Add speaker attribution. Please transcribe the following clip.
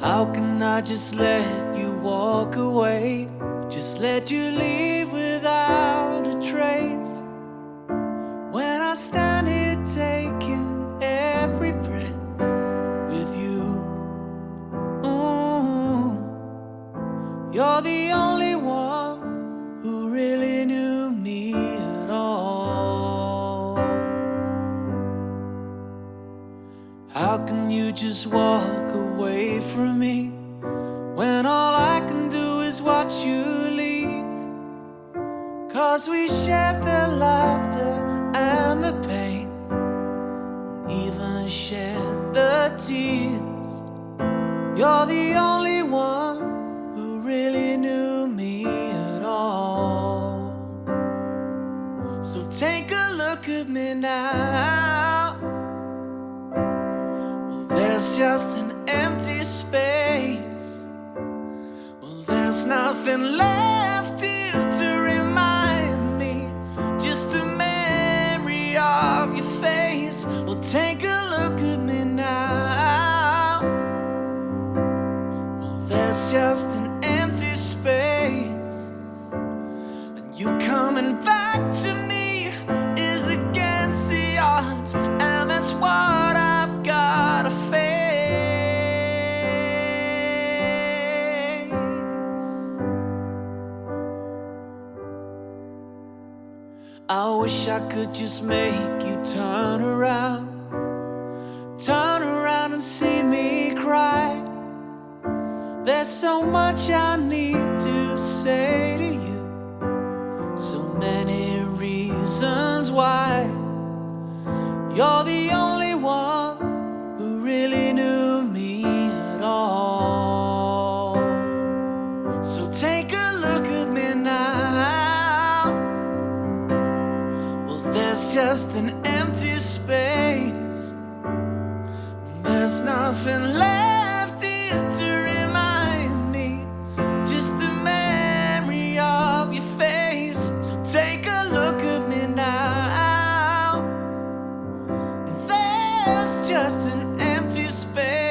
Speaker 1: How can I just let you walk away? Just let you leave without a trace. When I stand here taking every breath with you, Ooh, you're the only just walk away from me when all I can do is watch you leave? Cause we shared the laughter and the pain, even shared the tears. You're the only one who really knew me at all. So take a look at me now. Just an empty space. Well, there's nothing left I wish I could just make you turn around. Turn around and see me cry. There's so much I need to say to you. So many reasons why. You're the only one who really knew me at all. So take a There's just an empty space. There's nothing left here to remind me. Just the memory of your face. So take a look at me now. There's just an empty space.